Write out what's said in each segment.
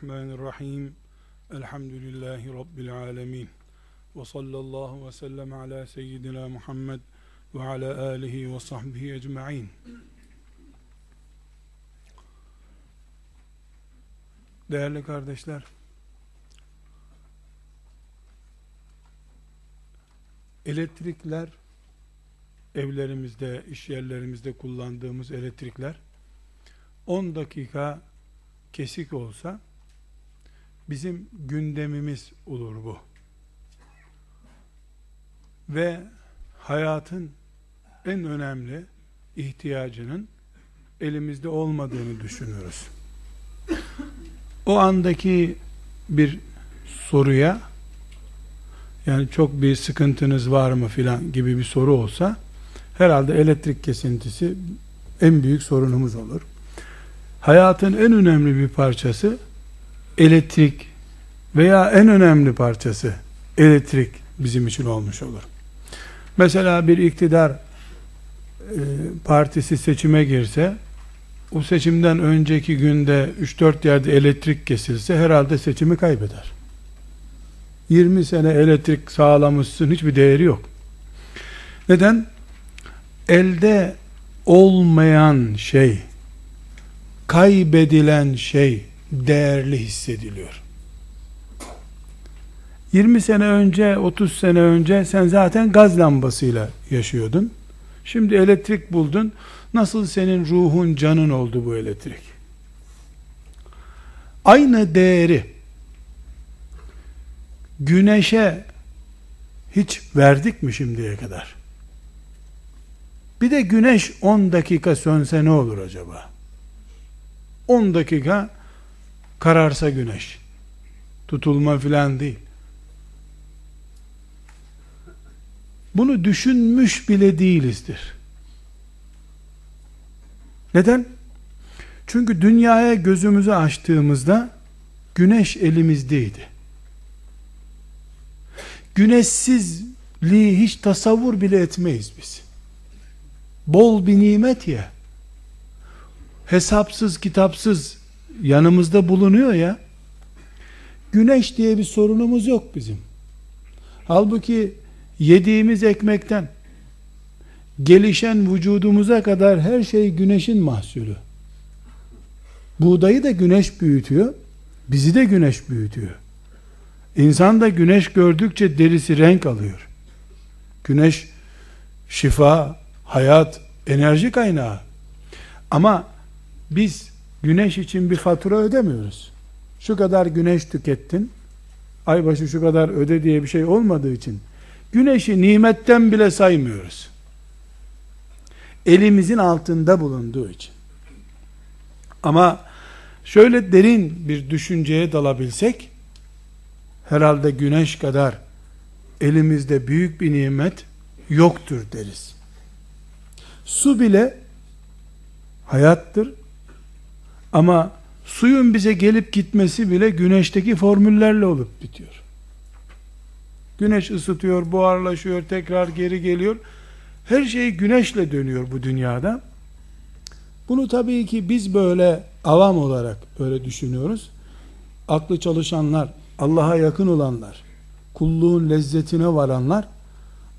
Bismillahirrahmanirrahim. Elhamdülillahi Rabbil alemin. Ve sallallahu ve sellem ala seyyidina Muhammed ve ala alihi ve sahbihi ecma'in. Değerli kardeşler, elektrikler, evlerimizde, iş yerlerimizde kullandığımız elektrikler, 10 dakika kesik olsa bizim gündemimiz olur bu. Ve hayatın en önemli ihtiyacının elimizde olmadığını düşünürüz. O andaki bir soruya yani çok bir sıkıntınız var mı filan gibi bir soru olsa herhalde elektrik kesintisi en büyük sorunumuz olur hayatın en önemli bir parçası elektrik veya en önemli parçası elektrik bizim için olmuş olur. Mesela bir iktidar e, partisi seçime girse o seçimden önceki günde 3-4 yerde elektrik kesilse herhalde seçimi kaybeder. 20 sene elektrik sağlamışsın hiçbir değeri yok. Neden? Elde olmayan şey kaybedilen şey değerli hissediliyor. 20 sene önce, 30 sene önce sen zaten gaz lambasıyla yaşıyordun. Şimdi elektrik buldun. Nasıl senin ruhun, canın oldu bu elektrik? Aynı değeri güneşe hiç verdik mi şimdiye kadar? Bir de güneş 10 dakika sönse ne olur acaba? 10 dakika kararsa güneş. Tutulma filan değil. Bunu düşünmüş bile değilizdir. Neden? Çünkü dünyaya gözümüzü açtığımızda güneş elimizdeydi. Güneşsizliği hiç tasavvur bile etmeyiz biz. Bol bir nimet ya hesapsız kitapsız yanımızda bulunuyor ya. Güneş diye bir sorunumuz yok bizim. Halbuki yediğimiz ekmekten gelişen vücudumuza kadar her şey güneşin mahsulü. Buğdayı da güneş büyütüyor bizi de güneş büyütüyor. İnsan da güneş gördükçe derisi renk alıyor. Güneş şifa hayat enerji kaynağı. Ama biz güneş için bir fatura ödemiyoruz. Şu kadar güneş tükettin, aybaşı şu kadar öde diye bir şey olmadığı için, güneşi nimetten bile saymıyoruz. Elimizin altında bulunduğu için. Ama şöyle derin bir düşünceye dalabilsek, herhalde güneş kadar elimizde büyük bir nimet yoktur deriz. Su bile hayattır, ama suyun bize gelip gitmesi bile güneşteki formüllerle olup bitiyor. Güneş ısıtıyor, buharlaşıyor, tekrar geri geliyor. Her şey güneşle dönüyor bu dünyada. Bunu tabii ki biz böyle avam olarak böyle düşünüyoruz. Aklı çalışanlar, Allah'a yakın olanlar, kulluğun lezzetine varanlar,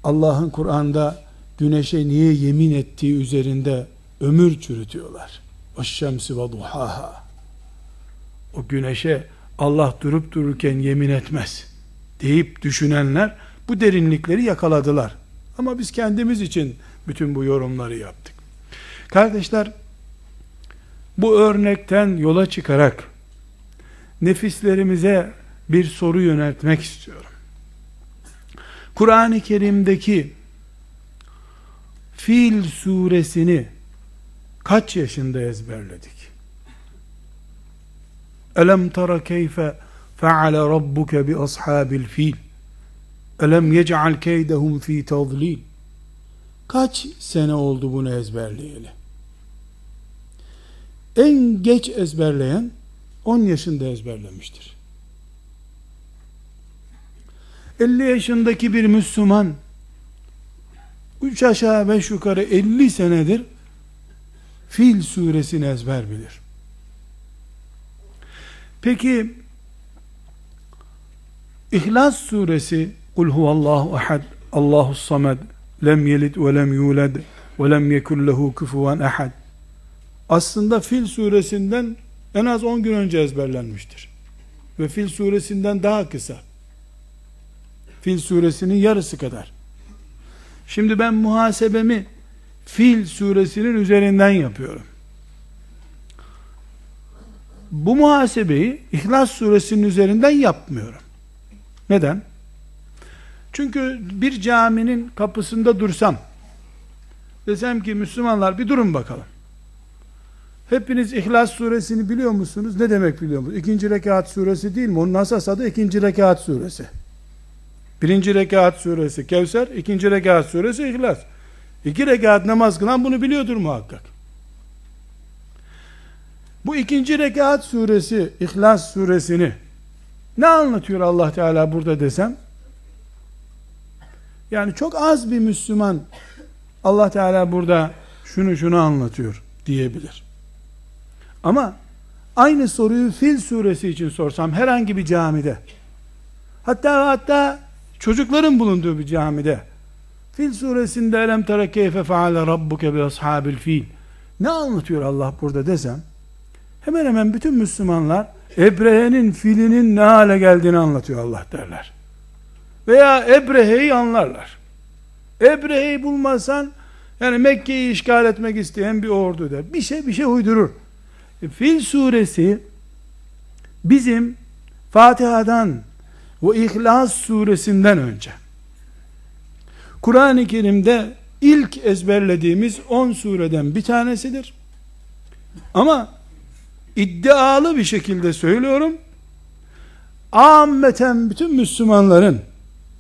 Allah'ın Kur'an'da güneşe niye yemin ettiği üzerinde ömür çürütüyorlar şemsi ve duhaha o güneşe Allah durup dururken yemin etmez deyip düşünenler bu derinlikleri yakaladılar. Ama biz kendimiz için bütün bu yorumları yaptık. Kardeşler bu örnekten yola çıkarak nefislerimize bir soru yöneltmek istiyorum. Kur'an-ı Kerim'deki Fil suresini kaç yaşında ezberledik? Elem tara keyfe feale rabbuke bi ashabil fil. Elem yec'al keydehum fi tadlil. Kaç sene oldu bunu ezberleyeli? En geç ezberleyen 10 yaşında ezberlemiştir. 50 yaşındaki bir Müslüman 3 aşağı 5 yukarı 50 senedir Fil suresini ezber bilir. Peki İhlas suresi Kul huvallahu ahad Allahu samed lem yelid ve lem yulad ve lem yekun lehu kufuven ahad aslında Fil suresinden en az 10 gün önce ezberlenmiştir. Ve Fil suresinden daha kısa. Fil suresinin yarısı kadar. Şimdi ben muhasebemi Fil suresinin üzerinden yapıyorum. Bu muhasebeyi İhlas suresinin üzerinden yapmıyorum. Neden? Çünkü bir caminin kapısında dursam, desem ki Müslümanlar bir durun bakalım. Hepiniz İhlas suresini biliyor musunuz? Ne demek biliyor musunuz? İkinci rekat suresi değil mi? Onun asas adı ikinci rekat suresi. Birinci rekat suresi Kevser, ikinci rekat suresi İhlas. İki rekat namaz kılan bunu biliyordur muhakkak. Bu ikinci rekat suresi, İhlas suresini ne anlatıyor Allah Teala burada desem? Yani çok az bir Müslüman Allah Teala burada şunu şunu anlatıyor diyebilir. Ama aynı soruyu Fil suresi için sorsam herhangi bir camide hatta hatta çocukların bulunduğu bir camide Fil suresinde elem tera keyfe feale rabbuke bi ashabil fil ne anlatıyor Allah burada desem hemen hemen bütün Müslümanlar Ebrehe'nin filinin ne hale geldiğini anlatıyor Allah derler. Veya Ebrehe'yi anlarlar. Ebrehe'yi bulmasan yani Mekke'yi işgal etmek isteyen bir ordu der. Bir şey bir şey uydurur. E, Fil suresi bizim Fatiha'dan ve İhlas suresinden önce Kur'an-ı Kerim'de ilk ezberlediğimiz 10 sureden bir tanesidir. Ama iddialı bir şekilde söylüyorum. Ammeten bütün Müslümanların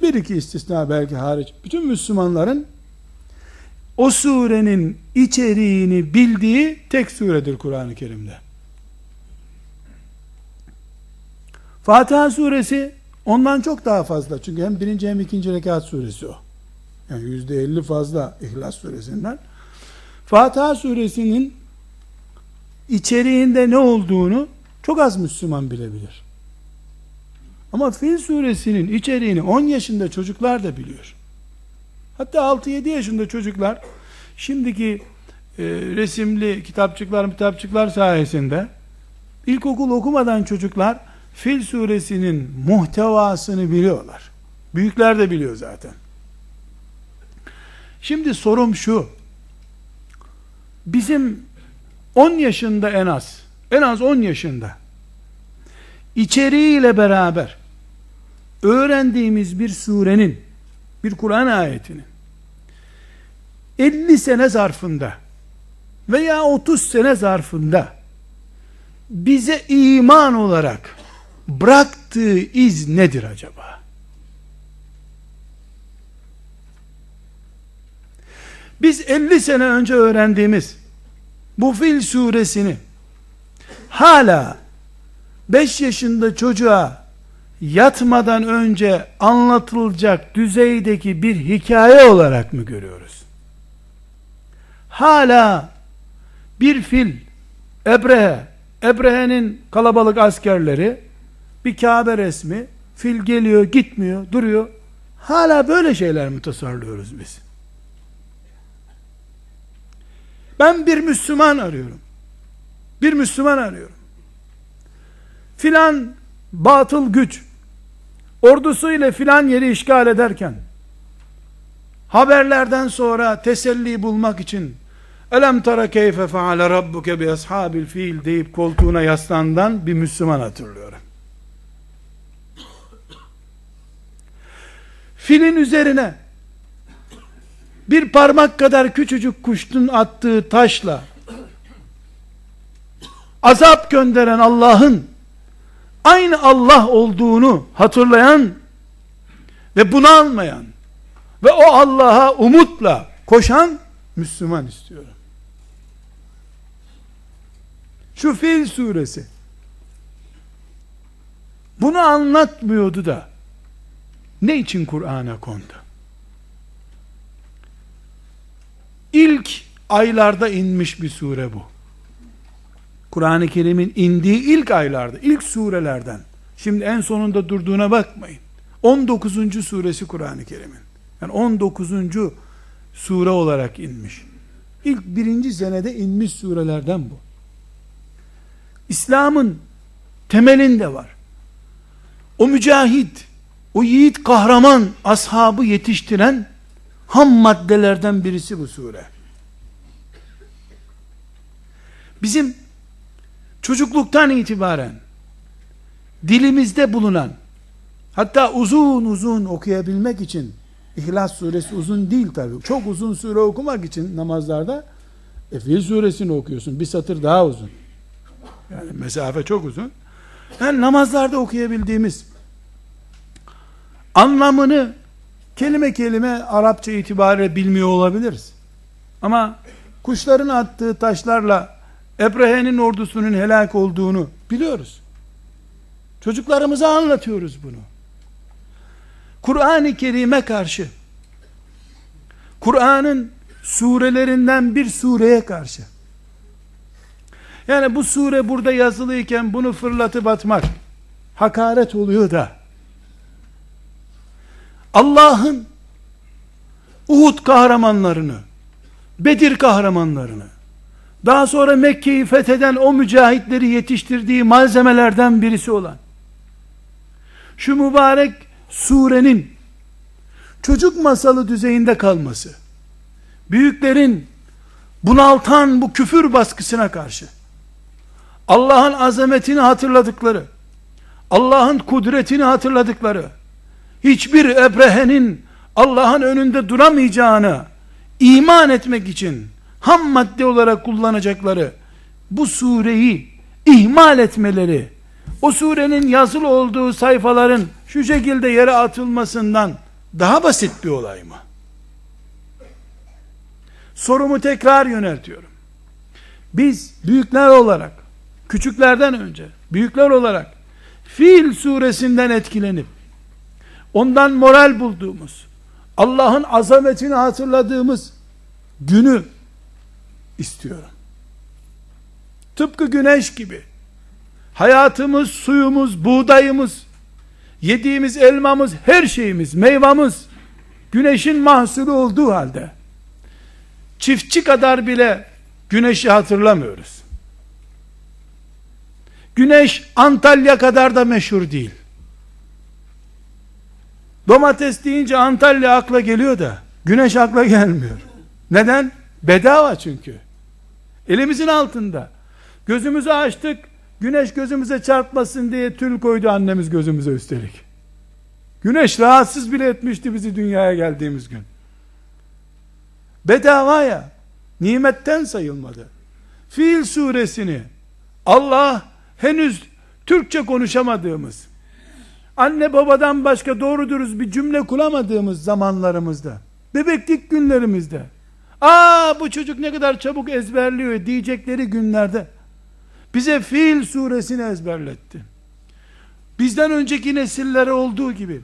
bir iki istisna belki hariç bütün Müslümanların o surenin içeriğini bildiği tek suredir Kur'an-ı Kerim'de. Fatiha suresi ondan çok daha fazla. Çünkü hem birinci hem ikinci rekat suresi o. Yani yüzde elli fazla İhlas suresinden. Fatiha suresinin içeriğinde ne olduğunu çok az Müslüman bilebilir. Ama Fil suresinin içeriğini 10 yaşında çocuklar da biliyor. Hatta 6-7 yaşında çocuklar şimdiki e, resimli kitapçıklar kitapçıklar sayesinde ilkokul okumadan çocuklar Fil suresinin muhtevasını biliyorlar. Büyükler de biliyor zaten. Şimdi sorum şu. Bizim 10 yaşında en az, en az 10 yaşında içeriğiyle beraber öğrendiğimiz bir surenin, bir Kur'an ayetinin 50 sene zarfında veya 30 sene zarfında bize iman olarak bıraktığı iz nedir acaba? Biz 50 sene önce öğrendiğimiz bu Fil suresini hala 5 yaşında çocuğa yatmadan önce anlatılacak düzeydeki bir hikaye olarak mı görüyoruz? Hala bir fil, Ebrehe, Ebrehe'nin kalabalık askerleri, bir Kabe resmi, fil geliyor, gitmiyor, duruyor. Hala böyle şeyler mi tasarlıyoruz biz? Ben bir Müslüman arıyorum. Bir Müslüman arıyorum. Filan batıl güç ordusu ile filan yeri işgal ederken haberlerden sonra teselli bulmak için Elem tara keyfe feale rabbuke bi ashabil fil deyip koltuğuna yaslandan bir Müslüman hatırlıyorum. Filin üzerine bir parmak kadar küçücük kuşun attığı taşla azap gönderen Allah'ın aynı Allah olduğunu hatırlayan ve bunu almayan ve o Allah'a umutla koşan Müslüman istiyorum. Şu Fil suresi bunu anlatmıyordu da ne için Kur'an'a kondu? İlk aylarda inmiş bir sure bu. Kur'an-ı Kerim'in indiği ilk aylarda, ilk surelerden. Şimdi en sonunda durduğuna bakmayın. 19. suresi Kur'an-ı Kerim'in. Yani 19. sure olarak inmiş. İlk birinci senede inmiş surelerden bu. İslam'ın temelinde var. O mücahit, o yiğit kahraman ashabı yetiştiren ham maddelerden birisi bu sure. Bizim çocukluktan itibaren dilimizde bulunan hatta uzun uzun okuyabilmek için İhlas suresi uzun değil tabi. Çok uzun sure okumak için namazlarda Efil suresini okuyorsun. Bir satır daha uzun. Yani mesafe çok uzun. Yani namazlarda okuyabildiğimiz anlamını kelime kelime Arapça itibariyle bilmiyor olabiliriz. Ama kuşların attığı taşlarla Ebrehe'nin ordusunun helak olduğunu biliyoruz. Çocuklarımıza anlatıyoruz bunu. Kur'an-ı Kerim'e karşı Kur'an'ın surelerinden bir sureye karşı yani bu sure burada yazılıyken bunu fırlatıp atmak hakaret oluyor da Allah'ın Uhud kahramanlarını Bedir kahramanlarını daha sonra Mekke'yi fetheden o mücahitleri yetiştirdiği malzemelerden birisi olan şu mübarek surenin çocuk masalı düzeyinde kalması büyüklerin bunaltan bu küfür baskısına karşı Allah'ın azametini hatırladıkları Allah'ın kudretini hatırladıkları hiçbir ebrehenin Allah'ın önünde duramayacağını iman etmek için ham madde olarak kullanacakları bu sureyi ihmal etmeleri, o surenin yazılı olduğu sayfaların şu şekilde yere atılmasından daha basit bir olay mı? Sorumu tekrar yöneltiyorum. Biz büyükler olarak, küçüklerden önce, büyükler olarak, Fil suresinden etkilenip, ondan moral bulduğumuz, Allah'ın azametini hatırladığımız günü istiyorum. Tıpkı güneş gibi. Hayatımız, suyumuz, buğdayımız, yediğimiz elmamız, her şeyimiz, meyvamız, güneşin mahsulü olduğu halde, çiftçi kadar bile güneşi hatırlamıyoruz. Güneş Antalya kadar da meşhur değil. Domates deyince Antalya akla geliyor da güneş akla gelmiyor. Neden? Bedava çünkü. Elimizin altında. Gözümüzü açtık. Güneş gözümüze çarpmasın diye tül koydu annemiz gözümüze üstelik. Güneş rahatsız bile etmişti bizi dünyaya geldiğimiz gün. Bedava ya. Nimetten sayılmadı. Fiil suresini Allah henüz Türkçe konuşamadığımız, anne babadan başka doğru dürüst bir cümle kuramadığımız zamanlarımızda, bebeklik günlerimizde, aa bu çocuk ne kadar çabuk ezberliyor diyecekleri günlerde, bize fiil suresini ezberletti. Bizden önceki nesillere olduğu gibi,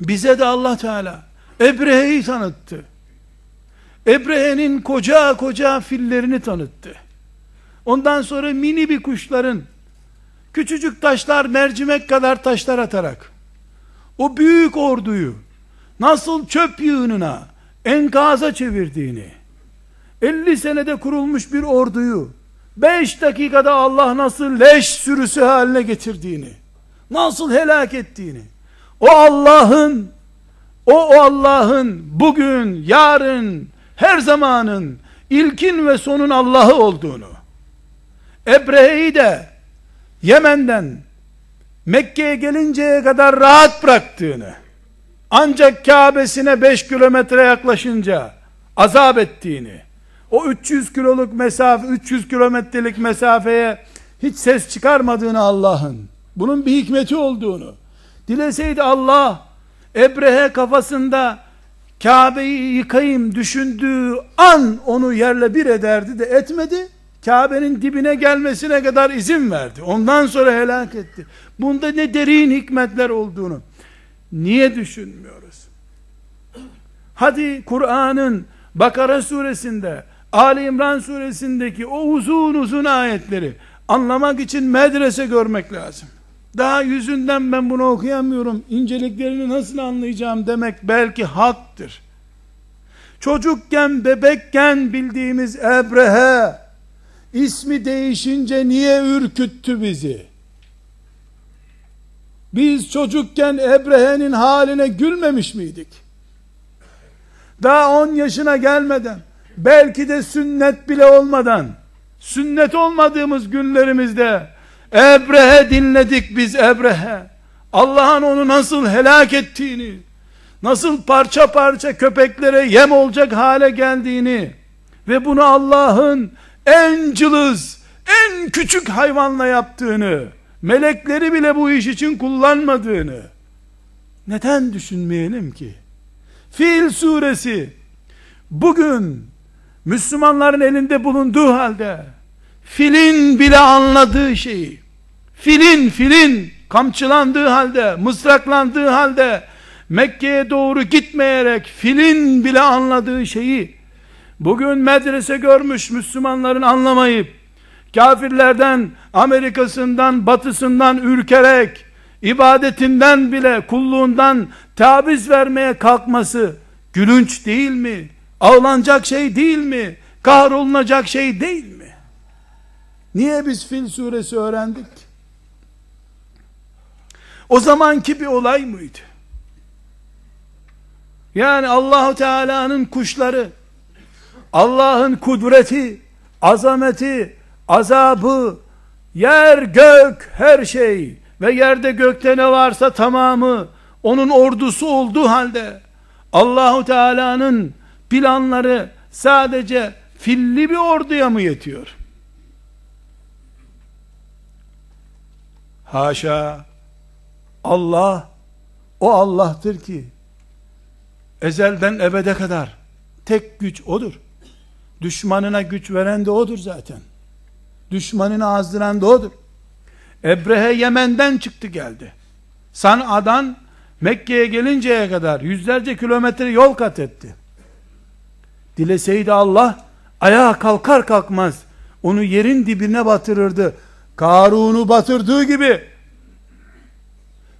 bize de Allah Teala, Ebrehe'yi tanıttı. Ebrehe'nin koca koca fillerini tanıttı. Ondan sonra mini bir kuşların küçücük taşlar mercimek kadar taşlar atarak. O büyük orduyu nasıl çöp yığınına enkaza çevirdiğini. 50 senede kurulmuş bir orduyu 5 dakikada Allah nasıl leş sürüsü haline getirdiğini nasıl helak ettiğini. O Allah'ın o Allah'ın bugün yarın her zamanın ilkin ve sonun Allah'ı olduğunu. Ebrehe'yi de Yemen'den Mekke'ye gelinceye kadar rahat bıraktığını ancak Kabe'sine 5 kilometre yaklaşınca azap ettiğini o 300 kiloluk mesafe 300 kilometrelik mesafeye hiç ses çıkarmadığını Allah'ın Bunun bir hikmeti olduğunu. Dileseydi Allah Ebrehe kafasında Kabe'yi yıkayım düşündüğü an onu yerle bir ederdi de etmedi. Kabe'nin dibine gelmesine kadar izin verdi. Ondan sonra helak etti. Bunda ne derin hikmetler olduğunu niye düşünmüyoruz? Hadi Kur'an'ın Bakara suresinde, Ali İmran suresindeki o uzun uzun ayetleri anlamak için medrese görmek lazım. Daha yüzünden ben bunu okuyamıyorum, inceliklerini nasıl anlayacağım demek belki haktır. Çocukken, bebekken bildiğimiz Ebrehe, ismi değişince niye ürküttü bizi? Biz çocukken Ebrehe'nin haline gülmemiş miydik? Daha 10 yaşına gelmeden, belki de sünnet bile olmadan, sünnet olmadığımız günlerimizde, Ebrehe dinledik biz Ebrehe. Allah'ın onu nasıl helak ettiğini, nasıl parça parça köpeklere yem olacak hale geldiğini ve bunu Allah'ın en cılız, en küçük hayvanla yaptığını, melekleri bile bu iş için kullanmadığını neden düşünmeyelim ki? Fil suresi bugün Müslümanların elinde bulunduğu halde filin bile anladığı şeyi filin filin kamçılandığı halde mısraklandığı halde Mekke'ye doğru gitmeyerek filin bile anladığı şeyi bugün medrese görmüş Müslümanların anlamayıp kafirlerden Amerikasından batısından ürkerek ibadetinden bile kulluğundan tabiz vermeye kalkması gülünç değil mi? Ağlanacak şey değil mi? Kahrolunacak şey değil mi? Niye biz Fil suresi öğrendik? O zamanki bir olay mıydı? Yani Allahu Teala'nın kuşları, Allah'ın kudreti, azameti, azabı, yer gök her şey ve yerde gökte ne varsa tamamı onun ordusu olduğu halde Allahu Teala'nın planları sadece filli bir orduya mı yetiyor? Haşa Allah o Allah'tır ki ezelden ebede kadar tek güç odur. Düşmanına güç veren de odur zaten. Düşmanını azdıran da odur. Ebrehe Yemen'den çıktı geldi. San'a'dan Mekke'ye gelinceye kadar yüzlerce kilometre yol kat etti. Dileseydi Allah ayağa kalkar kalkmaz onu yerin dibine batırırdı. Karun'u batırdığı gibi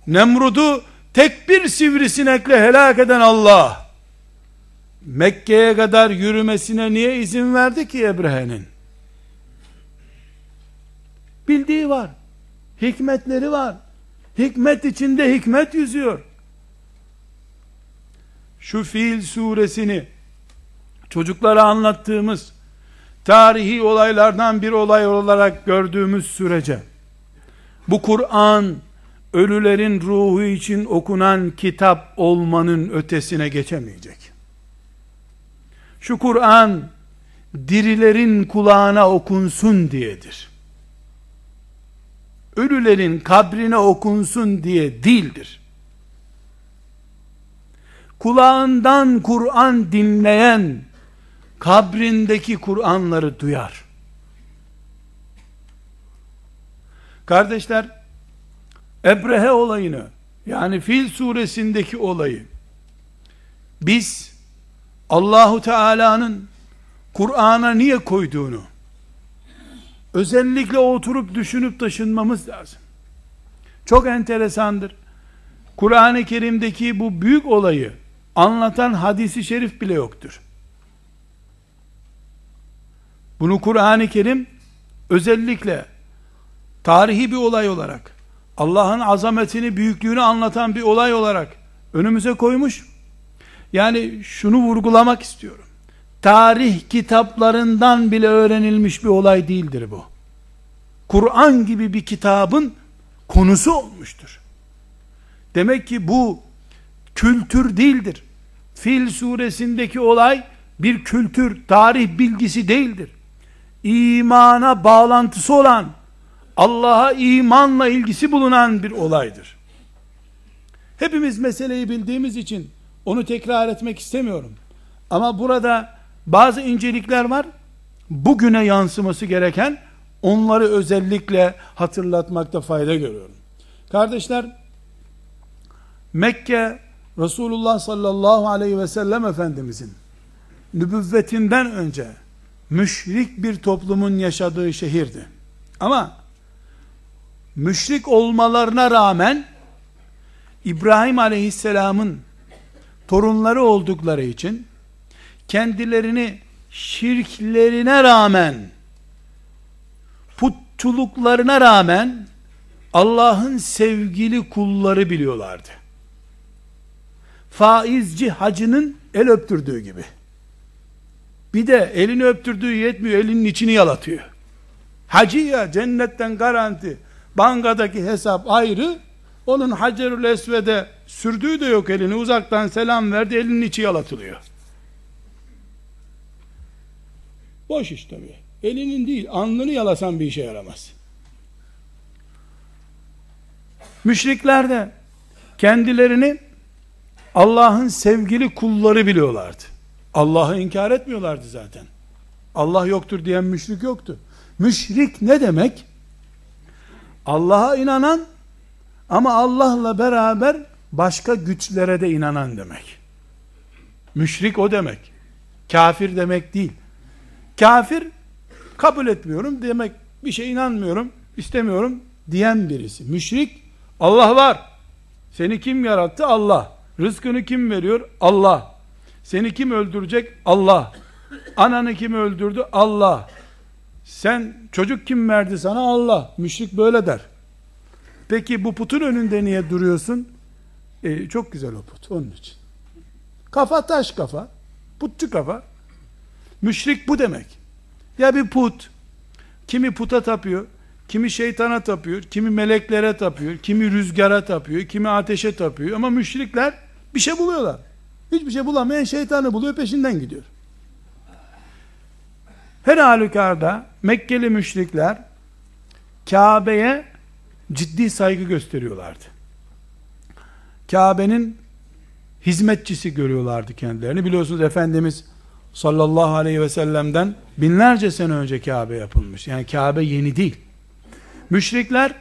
Nemrud'u tek bir sivrisinekle helak eden Allah Mekke'ye kadar yürümesine niye izin verdi ki Ebrehe'nin? Bildiği var. Hikmetleri var. Hikmet içinde hikmet yüzüyor. Şu fiil suresini çocuklara anlattığımız tarihi olaylardan bir olay olarak gördüğümüz sürece bu Kur'an ölülerin ruhu için okunan kitap olmanın ötesine geçemeyecek. Şu Kur'an dirilerin kulağına okunsun diyedir. Ölülerin kabrine okunsun diye değildir. Kulağından Kur'an dinleyen kabrindeki Kur'anları duyar. Kardeşler, Ebrehe olayını, yani Fil suresindeki olayı, biz, Allahu Teala'nın Kur'an'a niye koyduğunu, özellikle oturup düşünüp taşınmamız lazım. Çok enteresandır. Kur'an-ı Kerim'deki bu büyük olayı anlatan hadisi şerif bile yoktur. Bunu Kur'an-ı Kerim özellikle tarihi bir olay olarak Allah'ın azametini, büyüklüğünü anlatan bir olay olarak önümüze koymuş. Yani şunu vurgulamak istiyorum. Tarih kitaplarından bile öğrenilmiş bir olay değildir bu. Kur'an gibi bir kitabın konusu olmuştur. Demek ki bu kültür değildir. Fil suresindeki olay bir kültür, tarih bilgisi değildir. İmana bağlantısı olan Allah'a imanla ilgisi bulunan bir olaydır. Hepimiz meseleyi bildiğimiz için onu tekrar etmek istemiyorum. Ama burada bazı incelikler var. Bugüne yansıması gereken onları özellikle hatırlatmakta fayda görüyorum. Kardeşler Mekke Resulullah sallallahu aleyhi ve sellem Efendimizin nübüvvetinden önce müşrik bir toplumun yaşadığı şehirdi. Ama müşrik olmalarına rağmen İbrahim aleyhisselamın torunları oldukları için kendilerini şirklerine rağmen putçuluklarına rağmen Allah'ın sevgili kulları biliyorlardı. Faizci hacının el öptürdüğü gibi. Bir de elini öptürdüğü yetmiyor, elinin içini yalatıyor. Hacı ya cennetten garanti. Bankadaki hesap ayrı. Onun Hacerül Esved'e sürdüğü de yok elini. Uzaktan selam verdi, elinin içi yalatılıyor. Boş iş tabi. Elinin değil, alnını yalasan bir işe yaramaz. Müşrikler de kendilerini Allah'ın sevgili kulları biliyorlardı. Allah'ı inkar etmiyorlardı zaten. Allah yoktur diyen müşrik yoktu. Müşrik ne demek? Allah'a inanan ama Allah'la beraber başka güçlere de inanan demek. Müşrik o demek. Kafir demek değil. Kafir kabul etmiyorum demek, bir şey inanmıyorum, istemiyorum diyen birisi. Müşrik Allah var. Seni kim yarattı? Allah. Rızkını kim veriyor? Allah. Seni kim öldürecek? Allah. Ananı kim öldürdü? Allah. Sen çocuk kim verdi sana? Allah. Müşrik böyle der. Peki bu putun önünde niye duruyorsun? E, çok güzel o put onun için. Kafa taş kafa. Putçu kafa. Müşrik bu demek. Ya bir put. Kimi puta tapıyor. Kimi şeytana tapıyor, kimi meleklere tapıyor, kimi rüzgara tapıyor, kimi ateşe tapıyor. Ama müşrikler bir şey buluyorlar. Hiçbir şey bulamayan şeytanı buluyor peşinden gidiyor. Her halükarda Mekkeli müşrikler Kabe'ye ciddi saygı gösteriyorlardı. Kabe'nin hizmetçisi görüyorlardı kendilerini. Biliyorsunuz Efendimiz sallallahu aleyhi ve sellem'den binlerce sene önce Kabe yapılmış. Yani Kabe yeni değil. Müşrikler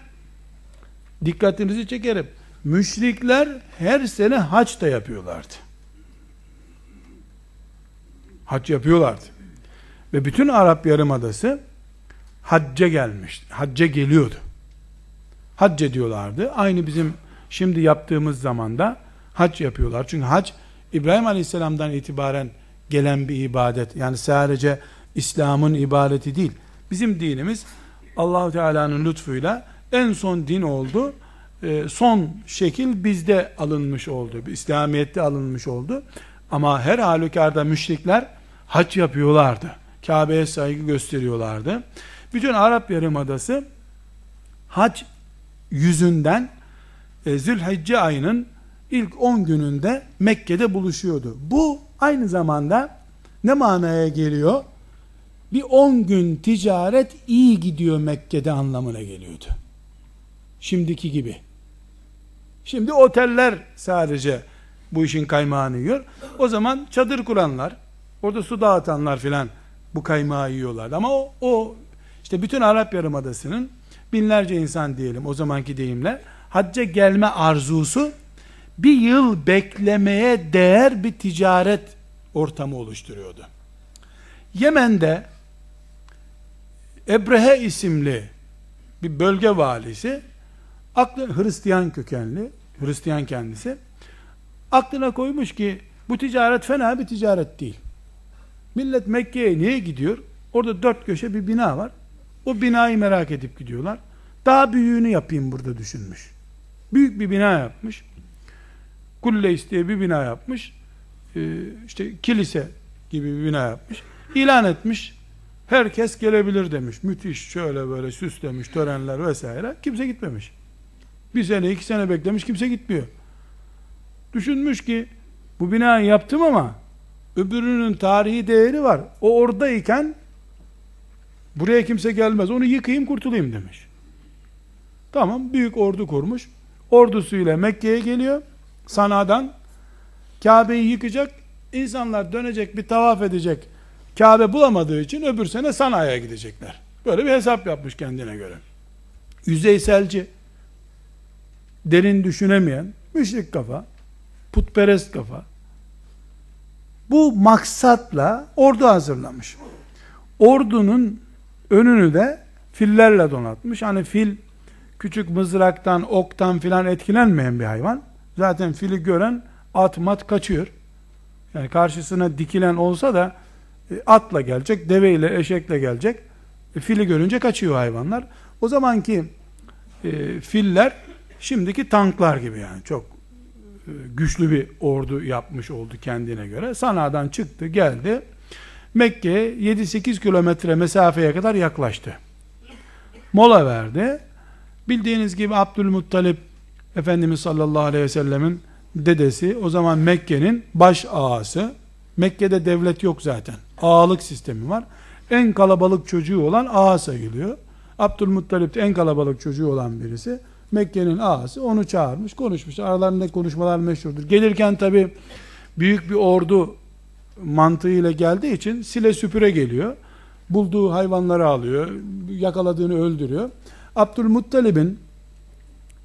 dikkatinizi çekerim. Müşrikler her sene haç da yapıyorlardı. Hac yapıyorlardı. Ve bütün Arap Yarımadası hacca gelmiş. Hacca geliyordu. Hac ediyorlardı. Aynı bizim şimdi yaptığımız zamanda hac yapıyorlar. Çünkü hac İbrahim Aleyhisselam'dan itibaren gelen bir ibadet. Yani sadece İslam'ın ibadeti değil. Bizim dinimiz Allahu Teala'nın lütfuyla en son din oldu. E, son şekil bizde alınmış oldu. İslamiyet'te alınmış oldu. Ama her halükarda müşrikler hac yapıyorlardı. Kabe'ye saygı gösteriyorlardı. Bütün Arap Yarımadası hac yüzünden e, Zülhicce ayının ilk 10 gününde Mekke'de buluşuyordu. Bu aynı zamanda ne manaya geliyor? bir 10 gün ticaret iyi gidiyor Mekke'de anlamına geliyordu. Şimdiki gibi. Şimdi oteller sadece bu işin kaymağını yiyor. O zaman çadır kuranlar, orada su dağıtanlar filan bu kaymağı yiyorlardı. Ama o, o işte bütün Arap Yarımadası'nın binlerce insan diyelim o zamanki deyimle hacca gelme arzusu bir yıl beklemeye değer bir ticaret ortamı oluşturuyordu. Yemen'de Ebrehe isimli bir bölge valisi aklı Hristiyan kökenli Hristiyan kendisi aklına koymuş ki bu ticaret fena bir ticaret değil. Millet Mekke'ye niye gidiyor? Orada dört köşe bir bina var. O binayı merak edip gidiyorlar. Daha büyüğünü yapayım burada düşünmüş. Büyük bir bina yapmış. Kulleys diye bir bina yapmış. Ee, işte kilise gibi bir bina yapmış. İlan etmiş. Herkes gelebilir demiş. Müthiş şöyle böyle süslemiş törenler vesaire. Kimse gitmemiş. Bir sene iki sene beklemiş kimse gitmiyor. Düşünmüş ki bu binayı yaptım ama öbürünün tarihi değeri var. O oradayken buraya kimse gelmez. Onu yıkayım kurtulayım demiş. Tamam büyük ordu kurmuş. Ordusuyla Mekke'ye geliyor. Sana'dan Kabe'yi yıkacak. İnsanlar dönecek bir tavaf edecek. Kabe bulamadığı için öbür sene Sana'ya gidecekler. Böyle bir hesap yapmış kendine göre. Yüzeyselci, derin düşünemeyen, müşrik kafa, putperest kafa. Bu maksatla ordu hazırlamış. Ordunun önünü de fillerle donatmış. Hani fil küçük mızraktan, oktan filan etkilenmeyen bir hayvan. Zaten fili gören at mat kaçıyor. Yani karşısına dikilen olsa da e, atla gelecek, deveyle, eşekle gelecek. E, fili görünce kaçıyor hayvanlar. O zamanki e, filler şimdiki tanklar gibi yani çok e, güçlü bir ordu yapmış oldu kendine göre. Sana'dan çıktı, geldi. Mekke'ye 7-8 kilometre mesafeye kadar yaklaştı. Mola verdi. Bildiğiniz gibi Abdülmuttalip Efendimiz sallallahu aleyhi ve sellemin dedesi o zaman Mekke'nin baş ağası. Mekke'de devlet yok zaten. Ağalık sistemi var. En kalabalık çocuğu olan ağa sayılıyor. Abdülmuttalip de en kalabalık çocuğu olan birisi. Mekke'nin ağası onu çağırmış, konuşmuş. Aralarında konuşmalar meşhurdur. Gelirken tabi büyük bir ordu mantığıyla geldiği için sile süpüre geliyor. Bulduğu hayvanları alıyor, yakaladığını öldürüyor. Abdülmuttalib'in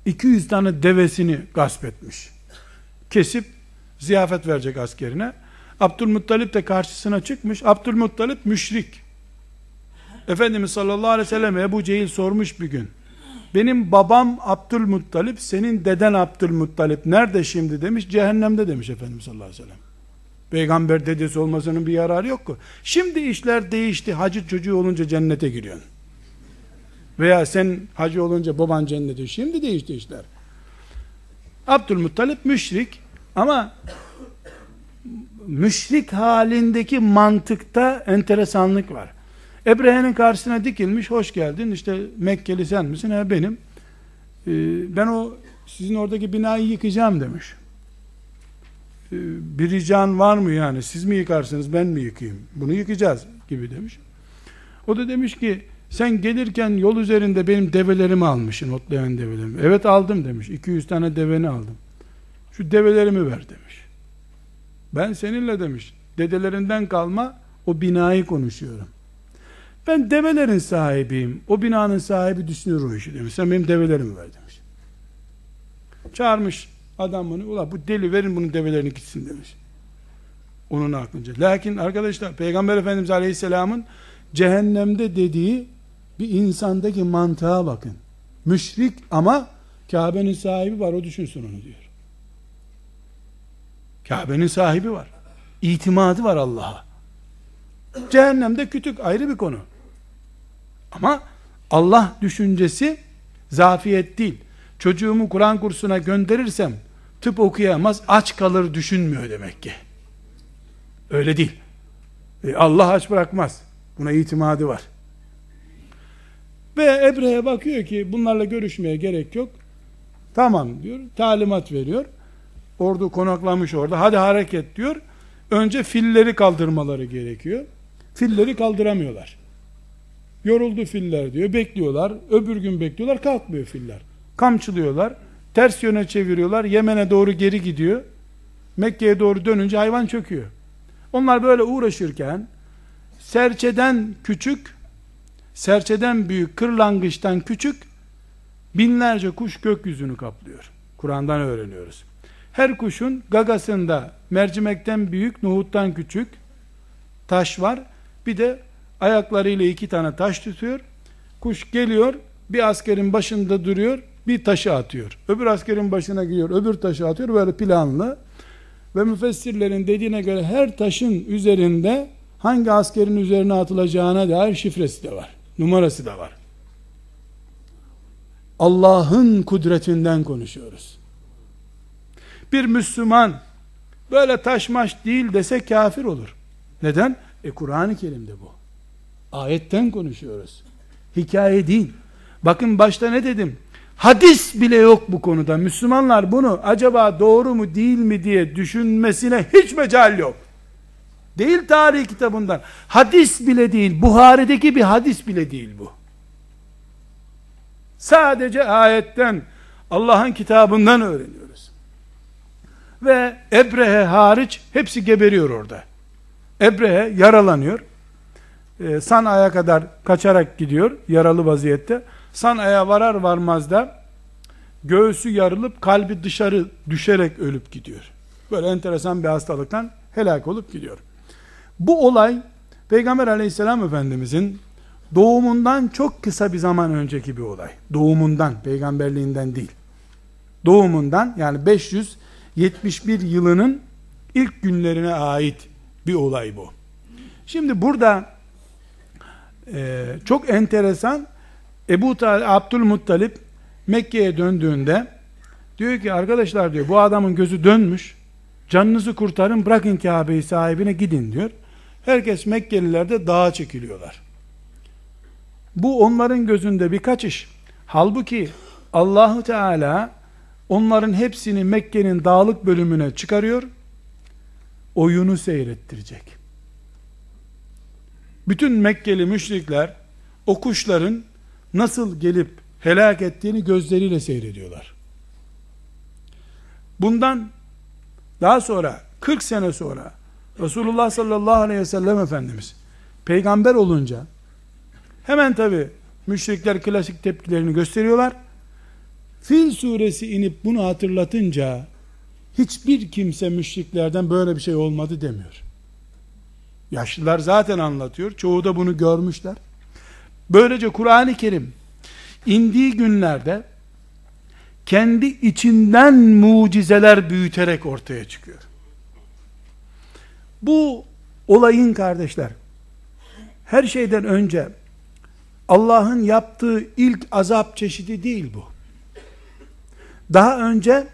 200 tane devesini gasp etmiş. Kesip ziyafet verecek askerine. Abdülmuttalip de karşısına çıkmış. Abdülmuttalip müşrik. Efendimiz sallallahu aleyhi ve sellem Ebu Cehil sormuş bir gün. Benim babam Abdülmuttalip, senin deden Abdülmuttalip nerede şimdi demiş. Cehennemde demiş Efendimiz sallallahu aleyhi ve sellem. Peygamber dedesi olmasının bir yararı yok ki. Şimdi işler değişti. Hacı çocuğu olunca cennete giriyorsun. Veya sen hacı olunca baban cennete. Şimdi değişti işler. Abdülmuttalip müşrik ama müşrik halindeki mantıkta enteresanlık var. Ebrehe'nin karşısına dikilmiş, hoş geldin, işte Mekkeli sen misin? He benim. Ee, ben o sizin oradaki binayı yıkacağım demiş. Ee, bir rican var mı yani? Siz mi yıkarsınız, ben mi yıkayayım? Bunu yıkacağız gibi demiş. O da demiş ki, sen gelirken yol üzerinde benim develerimi almışsın, otlayan develerimi. Evet aldım demiş. 200 tane deveni aldım. Şu develerimi ver demiş. Ben seninle demiş. Dedelerinden kalma o binayı konuşuyorum. Ben develerin sahibiyim. O binanın sahibi düşünür o işi demiş. Sen benim develerimi ver demiş. Çağırmış adam bunu. Ula bu deli verin bunun develerini gitsin demiş. Onun aklınca. Lakin arkadaşlar Peygamber Efendimiz Aleyhisselam'ın cehennemde dediği bir insandaki mantığa bakın. Müşrik ama Kabe'nin sahibi var o düşünsün onu diyor. Kabe'nin sahibi var. İtimadı var Allah'a. Cehennemde kütük ayrı bir konu. Ama Allah düşüncesi zafiyet değil. Çocuğumu Kur'an kursuna gönderirsem tıp okuyamaz, aç kalır düşünmüyor demek ki. Öyle değil. E Allah aç bırakmaz. Buna itimadı var. Ve Ebre'ye bakıyor ki bunlarla görüşmeye gerek yok. Tamam diyor. Talimat veriyor. Ordu konaklamış orada. Hadi hareket diyor. Önce filleri kaldırmaları gerekiyor. Filleri kaldıramıyorlar. Yoruldu filler diyor. Bekliyorlar. Öbür gün bekliyorlar. Kalkmıyor filler. Kamçılıyorlar. Ters yöne çeviriyorlar. Yemen'e doğru geri gidiyor. Mekke'ye doğru dönünce hayvan çöküyor. Onlar böyle uğraşırken serçeden küçük serçeden büyük, kırlangıçtan küçük binlerce kuş gökyüzünü kaplıyor. Kur'an'dan öğreniyoruz. Her kuşun gagasında mercimekten büyük, nohuttan küçük taş var. Bir de ayaklarıyla iki tane taş tutuyor. Kuş geliyor, bir askerin başında duruyor, bir taşı atıyor. Öbür askerin başına gidiyor, öbür taşı atıyor. Böyle planlı. Ve müfessirlerin dediğine göre her taşın üzerinde hangi askerin üzerine atılacağına dair şifresi de var. Numarası da var. Allah'ın kudretinden konuşuyoruz. Bir Müslüman böyle taşmaş değil dese kafir olur. Neden? E Kur'an-ı Kerim'de bu. Ayetten konuşuyoruz. Hikaye değil. Bakın başta ne dedim? Hadis bile yok bu konuda. Müslümanlar bunu acaba doğru mu değil mi diye düşünmesine hiç mecal yok. Değil tarih kitabından. Hadis bile değil. Buhari'deki bir hadis bile değil bu. Sadece ayetten, Allah'ın kitabından öğreniyoruz. Ve Ebrehe hariç hepsi geberiyor orada. Ebrehe yaralanıyor. Ee, Sana'ya kadar kaçarak gidiyor yaralı vaziyette. Sana'ya varar varmaz da göğsü yarılıp kalbi dışarı düşerek ölüp gidiyor. Böyle enteresan bir hastalıktan helak olup gidiyor. Bu olay Peygamber aleyhisselam efendimizin doğumundan çok kısa bir zaman önceki bir olay. Doğumundan, peygamberliğinden değil. Doğumundan yani 571 yılının ilk günlerine ait bir olay bu. Şimdi burada e, çok enteresan Ebu Tal Abdülmuttalip Mekke'ye döndüğünde diyor ki arkadaşlar diyor bu adamın gözü dönmüş canınızı kurtarın bırakın Kabe'yi sahibine gidin diyor. Herkes Mekkeliler de dağa çekiliyorlar. Bu onların gözünde birkaç iş. Halbuki Allahu Teala onların hepsini Mekke'nin dağlık bölümüne çıkarıyor. Oyunu seyrettirecek. Bütün Mekkeli müşrikler o kuşların nasıl gelip helak ettiğini gözleriyle seyrediyorlar. Bundan daha sonra 40 sene sonra Resulullah sallallahu aleyhi ve sellem Efendimiz peygamber olunca hemen tabi müşrikler klasik tepkilerini gösteriyorlar. Fil suresi inip bunu hatırlatınca hiçbir kimse müşriklerden böyle bir şey olmadı demiyor. Yaşlılar zaten anlatıyor. Çoğu da bunu görmüşler. Böylece Kur'an-ı Kerim indiği günlerde kendi içinden mucizeler büyüterek ortaya çıkıyor. Bu olayın kardeşler her şeyden önce Allah'ın yaptığı ilk azap çeşidi değil bu. Daha önce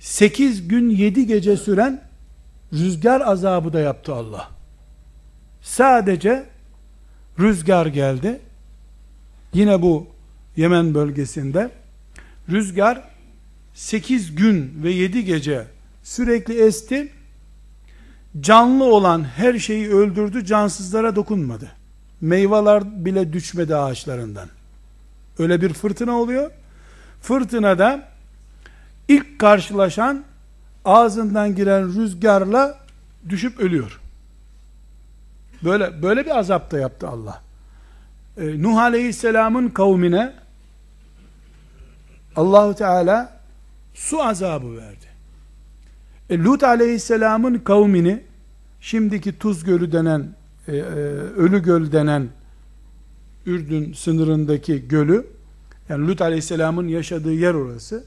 8 gün 7 gece süren rüzgar azabı da yaptı Allah. Sadece rüzgar geldi. Yine bu Yemen bölgesinde rüzgar 8 gün ve 7 gece sürekli esti. Canlı olan her şeyi öldürdü, cansızlara dokunmadı. Meyveler bile düşmedi ağaçlarından. Öyle bir fırtına oluyor. Fırtınada ilk karşılaşan ağzından giren rüzgarla düşüp ölüyor. Böyle böyle bir azap da yaptı Allah. Ee, Nuh Aleyhisselam'ın kavmine Allahu Teala su azabı verdi. E, Lut Aleyhisselam'ın kavmini şimdiki Tuz Gölü denen e, e, Ölü Göl denen Ürdün sınırındaki gölü yani Lut Aleyhisselam'ın yaşadığı yer orası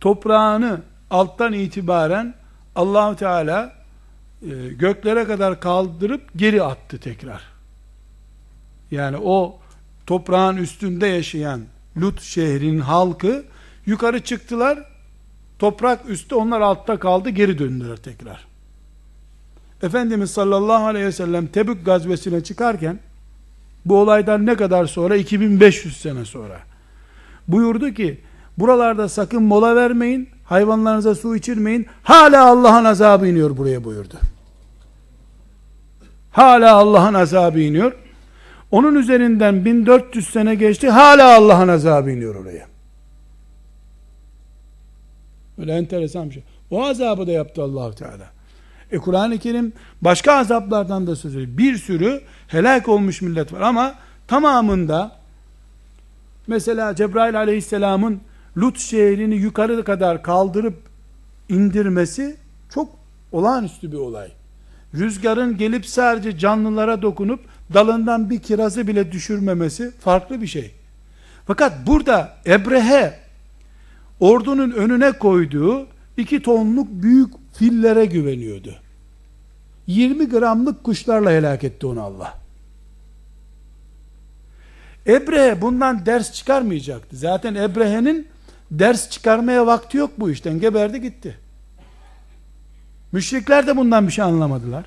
toprağını alttan itibaren Allahu Teala göklere kadar kaldırıp geri attı tekrar. Yani o toprağın üstünde yaşayan Lut şehrinin halkı yukarı çıktılar. Toprak üstte onlar altta kaldı geri döndüler tekrar. Efendimiz sallallahu aleyhi ve sellem Tebük gazvesine çıkarken bu olaydan ne kadar sonra 2500 sene sonra buyurdu ki buralarda sakın mola vermeyin hayvanlarınıza su içirmeyin hala Allah'ın azabı iniyor buraya buyurdu. Hala Allah'ın azabı iniyor. Onun üzerinden 1400 sene geçti. Hala Allah'ın azabı iniyor oraya. Böyle enteresan bir şey. O azabı da yaptı allah Teala. E Kur'an-ı Kerim başka azaplardan da söz ediyor. Bir sürü helak olmuş millet var ama tamamında mesela Cebrail aleyhisselamın Lut şehrini yukarı kadar kaldırıp indirmesi çok olağanüstü bir olay. Rüzgarın gelip sadece canlılara dokunup dalından bir kirazı bile düşürmemesi farklı bir şey. Fakat burada Ebrehe ordunun önüne koyduğu iki tonluk büyük fillere güveniyordu. 20 gramlık kuşlarla helak etti onu Allah. Ebrehe bundan ders çıkarmayacaktı. Zaten Ebrehe'nin ders çıkarmaya vakti yok bu işten. Geberdi gitti. Müşrikler de bundan bir şey anlamadılar.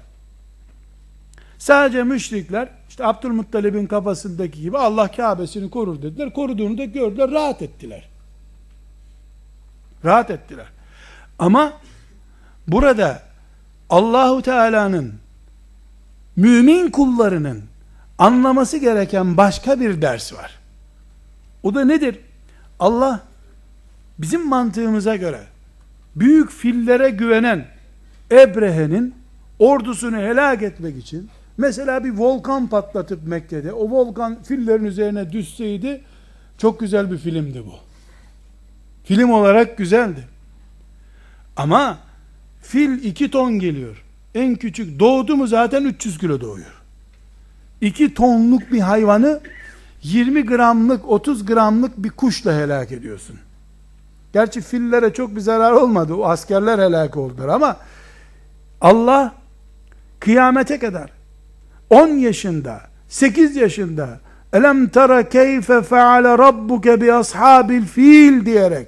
Sadece müşrikler işte Abdülmuttalib'in kafasındaki gibi Allah Kabe'sini korur dediler. Koruduğunu da gördüler, rahat ettiler. Rahat ettiler. Ama burada Allahu Teala'nın mümin kullarının anlaması gereken başka bir ders var. O da nedir? Allah bizim mantığımıza göre büyük fillere güvenen Ebrehe'nin ordusunu helak etmek için mesela bir volkan patlatıp Mekke'de o volkan fillerin üzerine düşseydi çok güzel bir filmdi bu. Film olarak güzeldi. Ama fil iki ton geliyor. En küçük doğdu mu zaten 300 kilo doğuyor. 2 tonluk bir hayvanı 20 gramlık 30 gramlık bir kuşla helak ediyorsun. Gerçi fillere çok bir zarar olmadı. O askerler helak oldular ama Allah kıyamete kadar 10 yaşında 8 yaşında Elem tara keyfe feale rabbuke bi ashabil fil diyerek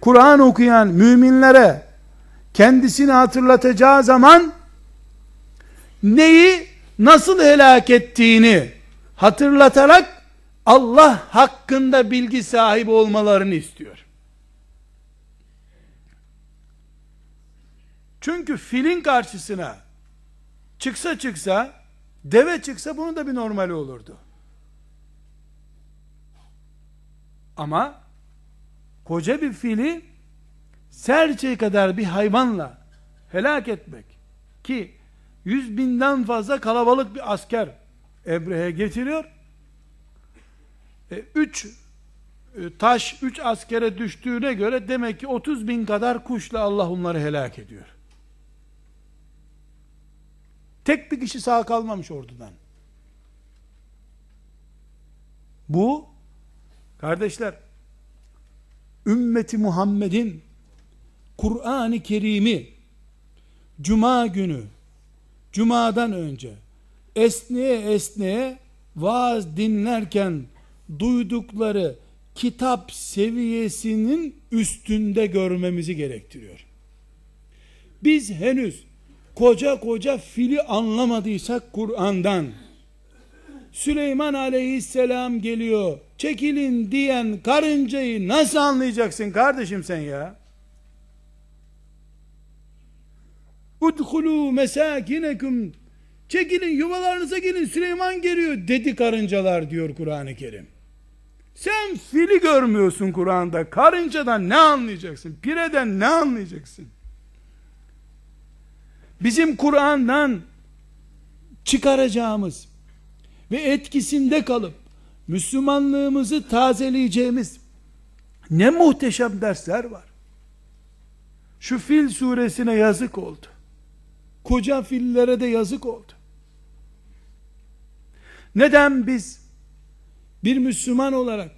Kur'an okuyan müminlere kendisini hatırlatacağı zaman neyi nasıl helak ettiğini hatırlatarak Allah hakkında bilgi sahibi olmalarını istiyor. Çünkü filin karşısına çıksa çıksa deve çıksa bunun da bir normali olurdu. Ama koca bir fili serçe kadar bir hayvanla helak etmek ki yüz binden fazla kalabalık bir asker Ebrehe getiriyor. E, üç e, taş üç askere düştüğüne göre demek ki 30 bin kadar kuşla Allah onları helak ediyor. Tek bir kişi sağ kalmamış ordudan. Bu kardeşler ümmeti Muhammed'in Kur'an-ı Kerim'i Cuma günü Cuma'dan önce esneye esneye vaaz dinlerken duydukları kitap seviyesinin üstünde görmemizi gerektiriyor. Biz henüz koca koca fili anlamadıysak Kur'an'dan Süleyman aleyhisselam geliyor çekilin diyen karıncayı nasıl anlayacaksın kardeşim sen ya? Udhulu mesakinekum Çekilin yuvalarınıza gelin Süleyman geliyor dedi karıncalar diyor Kur'an-ı Kerim. Sen fili görmüyorsun Kur'an'da. Karıncadan ne anlayacaksın? Pireden ne anlayacaksın? Bizim Kur'an'dan çıkaracağımız ve etkisinde kalıp Müslümanlığımızı tazeleyeceğimiz ne muhteşem dersler var. Şu Fil suresine yazık oldu. Koca fillere de yazık oldu. Neden biz bir Müslüman olarak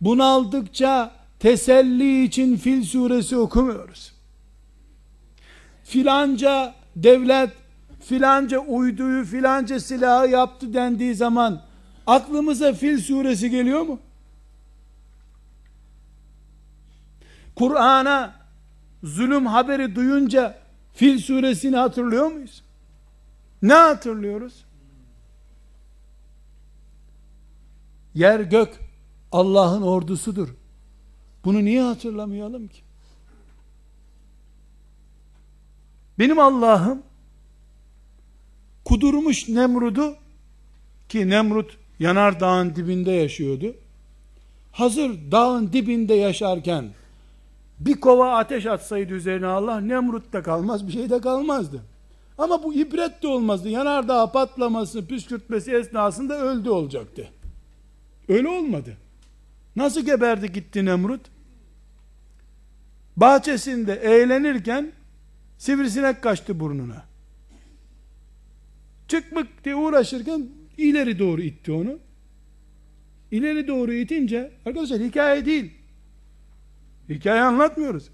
bunaldıkça teselli için Fil suresi okumuyoruz? Filanca devlet filanca uyduyu filanca silahı yaptı dendiği zaman aklımıza Fil suresi geliyor mu? Kur'an'a zulüm haberi duyunca Fil suresini hatırlıyor muyuz? Ne hatırlıyoruz? Yer gök Allah'ın ordusudur. Bunu niye hatırlamayalım ki? Benim Allah'ım kudurmuş Nemrud'u ki Nemrut yanar dağın dibinde yaşıyordu. Hazır dağın dibinde yaşarken bir kova ateş atsaydı üzerine Allah Nemrut da kalmaz bir şey de kalmazdı. Ama bu ibret de olmazdı. Yanardağ patlaması, püskürtmesi esnasında öldü olacaktı. Öyle olmadı. Nasıl geberdi gitti Nemrut? Bahçesinde eğlenirken sivrisinek kaçtı burnuna. Çıkmak diye uğraşırken ileri doğru itti onu. İleri doğru itince arkadaşlar hikaye değil. Hikaye anlatmıyoruz.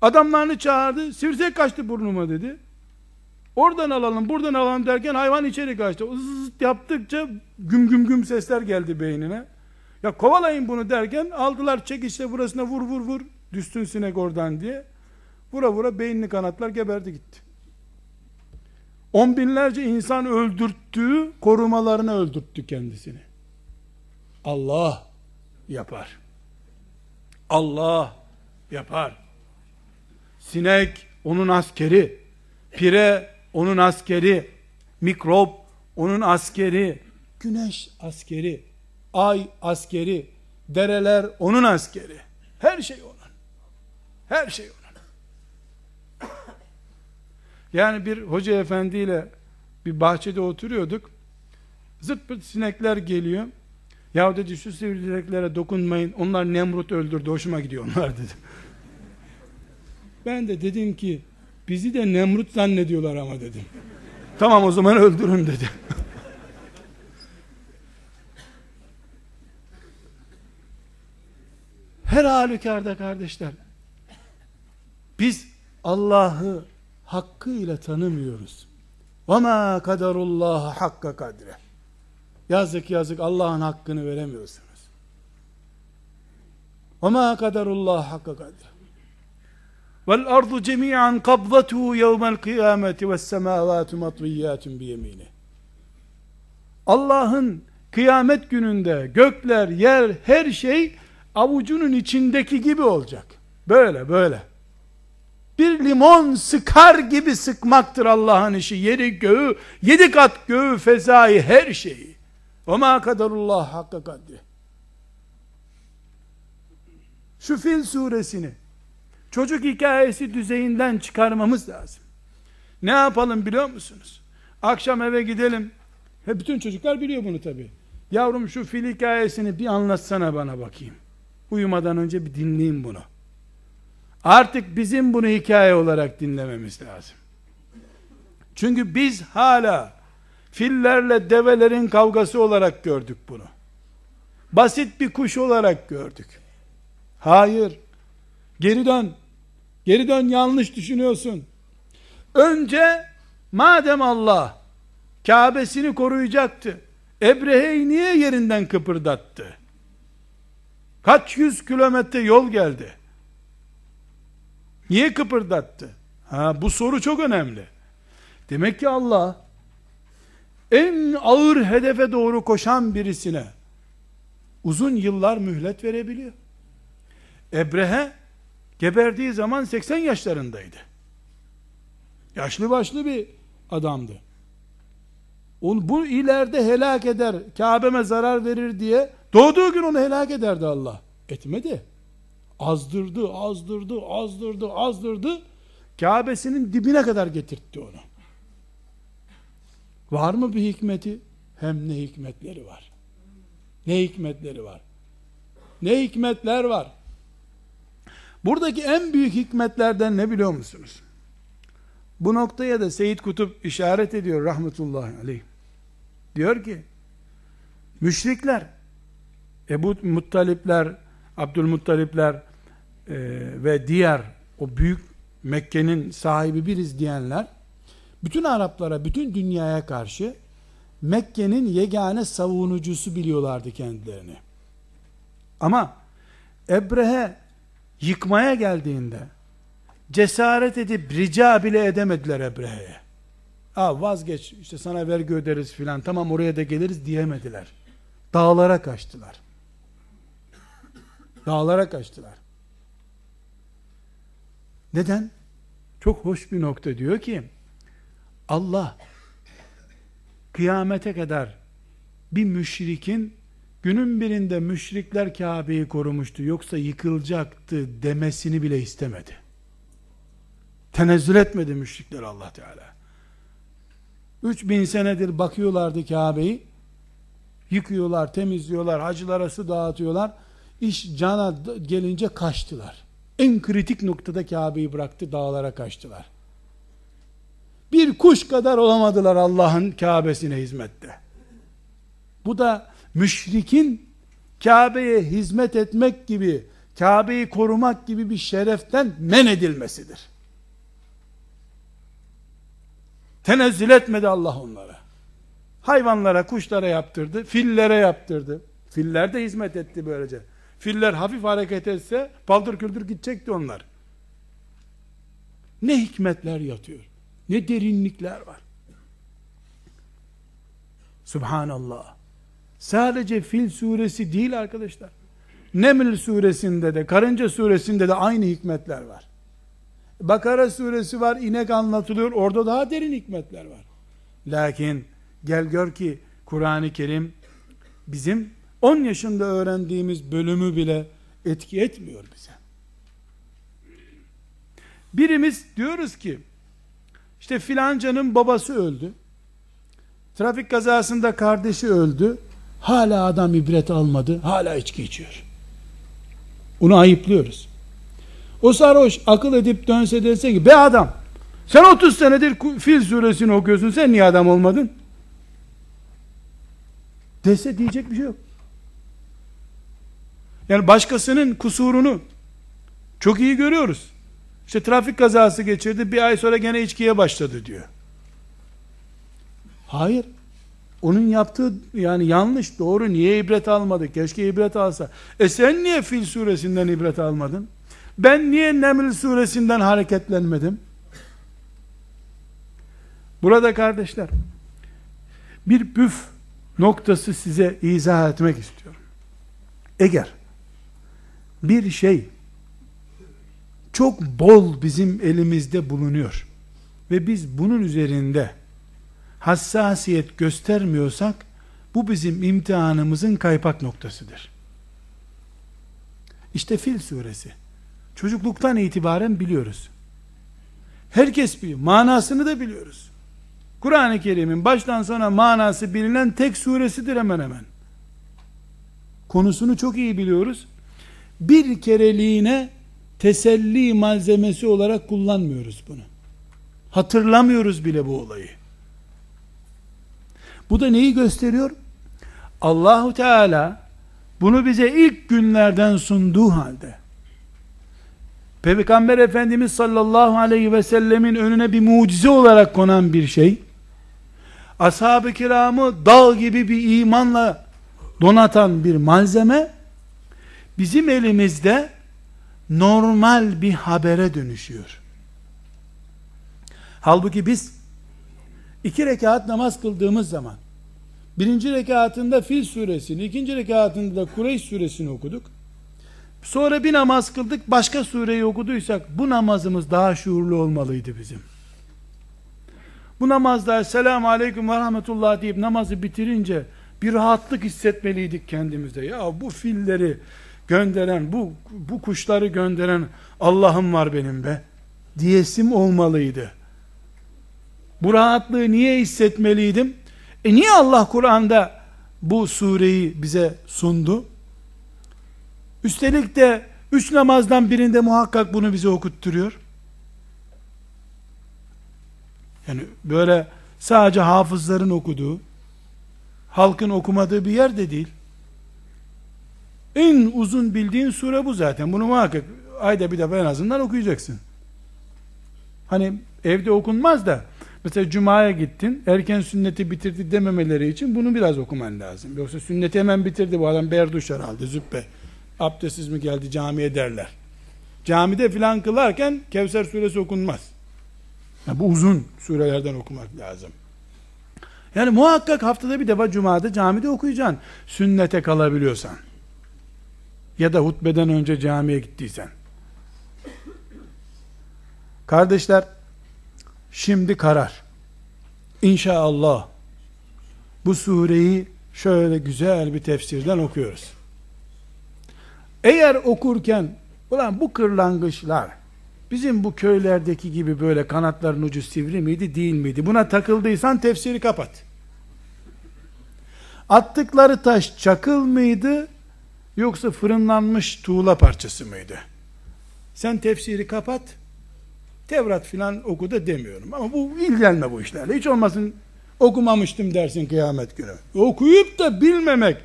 Adamlarını çağırdı. Sivrisinek kaçtı burnuma dedi. Oradan alalım, buradan alalım derken hayvan içeri kaçtı. Zıt yaptıkça güm güm güm sesler geldi beynine. Ya kovalayın bunu derken aldılar çekişle burasına vur vur vur. Düştün sinek oradan diye. Vura vura beynini kanatlar geberdi gitti. On binlerce insan öldürttüğü korumalarına öldürttü kendisini. Allah yapar. Allah yapar. Sinek onun askeri, pire onun askeri, mikrop onun askeri, güneş askeri, ay askeri, dereler onun askeri. Her şey onun. Her şey onun. Yani bir hoca efendiyle bir bahçede oturuyorduk. Zırt pırt sinekler geliyor. Ya dedi şu sivrisineklere dokunmayın. Onlar Nemrut öldürdü. Hoşuma gidiyor onlar dedi. Ben de dedim ki bizi de Nemrut zannediyorlar ama dedim. Tamam o zaman öldürün dedi. Her halükarda kardeşler biz Allah'ı hakkıyla tanımıyoruz. وَمَا قَدَرُ اللّٰهَ hakka kadre. Yazık yazık Allah'ın hakkını veremiyorsunuz. وَمَا قَدَرُ اللّٰهَ hakka kadre. وَالْأَرْضُ جَمِيعًا قَبْضَتُهُ يَوْمَ الْقِيَامَةِ وَالسَّمَاوَاتُ مَطْوِيَّاتٌ بِيَمِينِهِ Allah'ın kıyamet gününde gökler, yer, her şey avucunun içindeki gibi olacak. Böyle böyle. bir limon sıkar gibi sıkmaktır Allah'ın işi. Yeri göğü, yedi kat göğü, fezayı, her şeyi. O ma kadarullah hakka kadri. Şu Fil suresini çocuk hikayesi düzeyinden çıkarmamız lazım. Ne yapalım biliyor musunuz? Akşam eve gidelim. He, bütün çocuklar biliyor bunu tabi. Yavrum şu fil hikayesini bir anlatsana bana bakayım. Uyumadan önce bir dinleyeyim bunu. Artık bizim bunu hikaye olarak dinlememiz lazım. Çünkü biz hala fillerle develerin kavgası olarak gördük bunu. Basit bir kuş olarak gördük. Hayır. Geri dön. Geri dön yanlış düşünüyorsun. Önce madem Allah Kabe'sini koruyacaktı. Ebrehe'yi niye yerinden kıpırdattı? Kaç yüz kilometre yol geldi. Niye kıpırdattı? Ha, bu soru çok önemli. Demek ki Allah en ağır hedefe doğru koşan birisine uzun yıllar mühlet verebiliyor. Ebrehe geberdiği zaman 80 yaşlarındaydı. Yaşlı başlı bir adamdı. Onu bu ileride helak eder, Kabe'me zarar verir diye doğduğu gün onu helak ederdi Allah. Etmedi. Azdırdı, azdırdı, azdırdı, azdırdı. Kabe'sinin dibine kadar getirtti onu. Var mı bir hikmeti? Hem ne hikmetleri var. Ne hikmetleri var. Ne hikmetler var. Buradaki en büyük hikmetlerden ne biliyor musunuz? Bu noktaya da Seyyid Kutup işaret ediyor rahmetullahi aleyh. Diyor ki, müşrikler, Ebu Muttalipler, Abdülmuttalipler ve diğer o büyük Mekke'nin sahibi biriz diyenler, bütün Araplara, bütün dünyaya karşı Mekke'nin yegane savunucusu biliyorlardı kendilerini. Ama Ebrehe yıkmaya geldiğinde cesaret edip rica bile edemediler Ebrehe'ye. Ha vazgeç işte sana vergi öderiz filan tamam oraya da geliriz diyemediler. Dağlara kaçtılar. Dağlara kaçtılar. Neden? Çok hoş bir nokta diyor ki Allah kıyamete kadar bir müşrikin günün birinde müşrikler Kabe'yi korumuştu yoksa yıkılacaktı demesini bile istemedi. Tenezzül etmedi müşrikler Allah Teala. 3000 senedir bakıyorlardı Kabe'yi. Yıkıyorlar, temizliyorlar, hacılara su dağıtıyorlar. İş cana gelince kaçtılar. En kritik noktada Kabe'yi bıraktı, dağlara kaçtılar. Bir kuş kadar olamadılar Allah'ın Kabe'sine hizmette. Bu da müşrikin Kabe'ye hizmet etmek gibi, Kabe'yi korumak gibi bir şereften men edilmesidir. Tenezzül etmedi Allah onlara. Hayvanlara, kuşlara yaptırdı, fillere yaptırdı. Filler de hizmet etti böylece. Filler hafif hareket etse paldır küldür gidecekti onlar. Ne hikmetler yatıyor. Ne derinlikler var. Subhanallah. Sadece Fil suresi değil arkadaşlar. Neml suresinde de, Karınca suresinde de aynı hikmetler var. Bakara suresi var, inek anlatılıyor, orada daha derin hikmetler var. Lakin Gel gör ki Kur'an-ı Kerim bizim 10 yaşında öğrendiğimiz bölümü bile etki etmiyor bize. Birimiz diyoruz ki işte filancanın babası öldü. Trafik kazasında kardeşi öldü. Hala adam ibret almadı. Hala içki içiyor. Onu ayıplıyoruz. O sarhoş akıl edip dönse dese ki be adam sen 30 senedir Fil suresini okuyorsun sen niye adam olmadın? Dese diyecek bir şey yok. Yani başkasının kusurunu çok iyi görüyoruz. İşte trafik kazası geçirdi bir ay sonra gene içkiye başladı diyor. Hayır. Onun yaptığı yani yanlış doğru niye ibret almadı? Keşke ibret alsa. E sen niye Fil suresinden ibret almadın? Ben niye Neml suresinden hareketlenmedim? Burada kardeşler bir püf noktası size izah etmek istiyorum. Eğer bir şey çok bol bizim elimizde bulunuyor ve biz bunun üzerinde hassasiyet göstermiyorsak bu bizim imtihanımızın kaypak noktasıdır. İşte Fil suresi. Çocukluktan itibaren biliyoruz. Herkes biliyor. Manasını da biliyoruz. Kur'an-ı Kerim'in baştan sona manası bilinen tek suresidir hemen hemen. Konusunu çok iyi biliyoruz. Bir kereliğine teselli malzemesi olarak kullanmıyoruz bunu. Hatırlamıyoruz bile bu olayı. Bu da neyi gösteriyor? Allahu Teala bunu bize ilk günlerden sunduğu halde Peygamber Efendimiz sallallahu aleyhi ve sellemin önüne bir mucize olarak konan bir şey ashab-ı kiramı dağ gibi bir imanla donatan bir malzeme bizim elimizde normal bir habere dönüşüyor. Halbuki biz iki rekat namaz kıldığımız zaman birinci rekatında Fil suresini, ikinci rekatında da Kureyş suresini okuduk. Sonra bir namaz kıldık, başka sureyi okuduysak bu namazımız daha şuurlu olmalıydı bizim. Bu namazda selamu aleyküm ve rahmetullah deyip namazı bitirince bir rahatlık hissetmeliydik kendimizde. Ya bu filleri gönderen, bu, bu kuşları gönderen Allah'ım var benim be diyesim olmalıydı. Bu rahatlığı niye hissetmeliydim? E niye Allah Kur'an'da bu sureyi bize sundu? Üstelik de üç namazdan birinde muhakkak bunu bize okutturuyor. Yani böyle sadece hafızların okuduğu, halkın okumadığı bir yer de değil. En uzun bildiğin sure bu zaten. Bunu muhakkak ayda bir defa en azından okuyacaksın. Hani evde okunmaz da mesela cumaya gittin erken sünneti bitirdi dememeleri için bunu biraz okuman lazım. Yoksa sünneti hemen bitirdi bu adam berduş herhalde züppe. Abdestsiz mi geldi camiye derler. Camide filan kılarken Kevser suresi okunmaz. Yani bu uzun surelerden okumak lazım. Yani muhakkak haftada bir defa cumada camide okuyacaksın. Sünnete kalabiliyorsan. Ya da hutbeden önce camiye gittiysen. Kardeşler, şimdi karar. İnşallah bu sureyi şöyle güzel bir tefsirden okuyoruz. Eğer okurken ulan bu kırlangıçlar bizim bu köylerdeki gibi böyle kanatların ucu sivri miydi değil miydi? Buna takıldıysan tefsiri kapat. Attıkları taş çakıl mıydı yoksa fırınlanmış tuğla parçası mıydı? Sen tefsiri kapat. Tevrat filan oku da demiyorum. Ama bu ilgilenme bu işlerle. Hiç olmasın okumamıştım dersin kıyamet günü. Okuyup da bilmemek,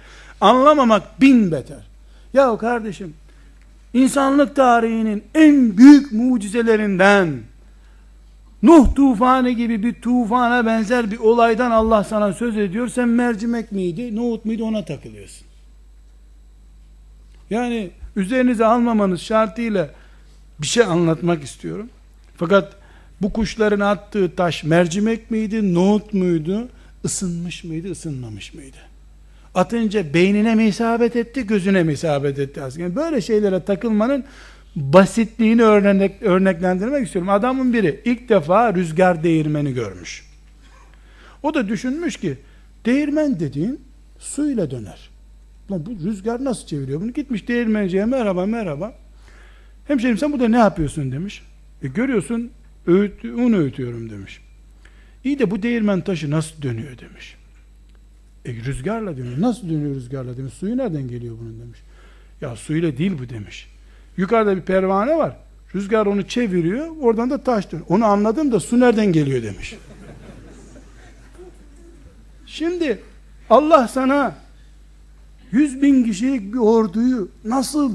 anlamamak bin beter. Ya kardeşim, insanlık tarihinin en büyük mucizelerinden, Nuh tufanı gibi bir tufana benzer bir olaydan Allah sana söz ediyor. Sen mercimek miydi, nohut muydu ona takılıyorsun. Yani üzerinize almamanız şartıyla bir şey anlatmak istiyorum. Fakat bu kuşların attığı taş mercimek miydi, nohut muydu, ısınmış mıydı, ısınmamış mıydı? Atınca beynine mi isabet etti, gözüne mi isabet etti? Yani böyle şeylere takılmanın basitliğini örnek, örneklendirmek istiyorum. Adamın biri ilk defa rüzgar değirmeni görmüş. O da düşünmüş ki Değirmen dediğin suyla döner. Lan bu rüzgar nasıl çeviriyor bunu? Gitmiş değirmenciye merhaba merhaba. Hemşerim sen burada ne yapıyorsun demiş. E görüyorsun öğüt, un öğütüyorum demiş. İyi de bu değirmen taşı nasıl dönüyor demiş. E rüzgarla dönüyor. Nasıl dönüyor rüzgarla demiş. Suyu nereden geliyor bunun demiş. Ya suyla değil bu demiş. Yukarıda bir pervane var. Rüzgar onu çeviriyor. Oradan da taş dönüyor. Onu anladım da su nereden geliyor demiş. Şimdi Allah sana yüz bin kişilik bir orduyu nasıl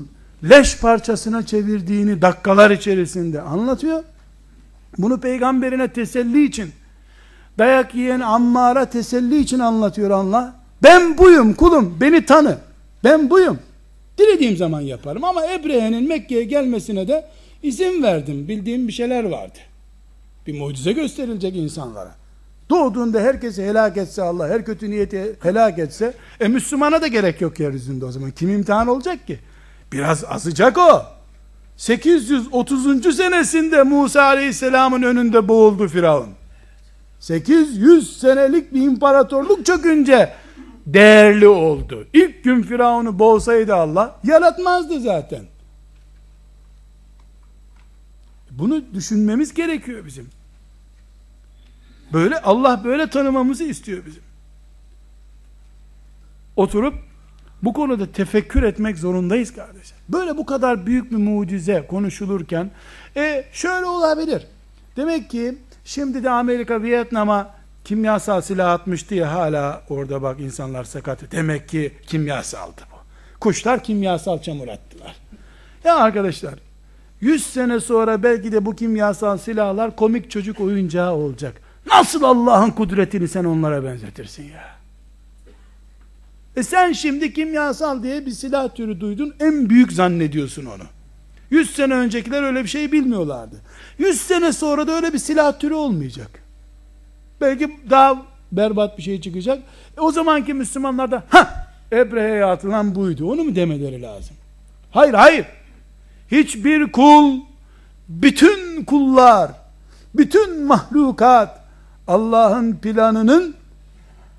leş parçasına çevirdiğini dakikalar içerisinde anlatıyor. Bunu peygamberine teselli için dayak yiyen Ammar'a teselli için anlatıyor Allah. Ben buyum kulum beni tanı. Ben buyum. Dilediğim zaman yaparım ama Ebrehe'nin Mekke'ye gelmesine de izin verdim. Bildiğim bir şeyler vardı. Bir mucize gösterilecek insanlara. Doğduğunda herkesi helak etse Allah, her kötü niyeti helak etse, e Müslümana da gerek yok yeryüzünde o zaman. Kim imtihan olacak ki? Biraz azacak o. 830. senesinde Musa Aleyhisselam'ın önünde boğuldu Firavun. 800 senelik bir imparatorluk çökünce değerli oldu. İlk gün Firavun'u boğsaydı Allah yaratmazdı zaten. Bunu düşünmemiz gerekiyor bizim. Böyle Allah böyle tanımamızı istiyor bizim. Oturup bu konuda tefekkür etmek zorundayız kardeşler. Böyle bu kadar büyük bir mucize konuşulurken e şöyle olabilir. Demek ki şimdi de Amerika Vietnam'a kimyasal silah atmış diye hala orada bak insanlar sakat. Demek ki kimyasaldı bu. Kuşlar kimyasal çamur attılar. Ya arkadaşlar 100 sene sonra belki de bu kimyasal silahlar komik çocuk oyuncağı olacak. Nasıl Allah'ın kudretini sen onlara benzetirsin ya? E sen şimdi kimyasal diye bir silah türü duydun, en büyük zannediyorsun onu. 100 sene öncekiler öyle bir şey bilmiyorlardı. 100 sene sonra da öyle bir silah türü olmayacak. Belki daha berbat bir şey çıkacak. E o zamanki Müslümanlar da ha Ebrehe'ye atılan buydu. Onu mu demeleri lazım? Hayır hayır. Hiçbir kul, bütün kullar, bütün mahlukat Allah'ın planının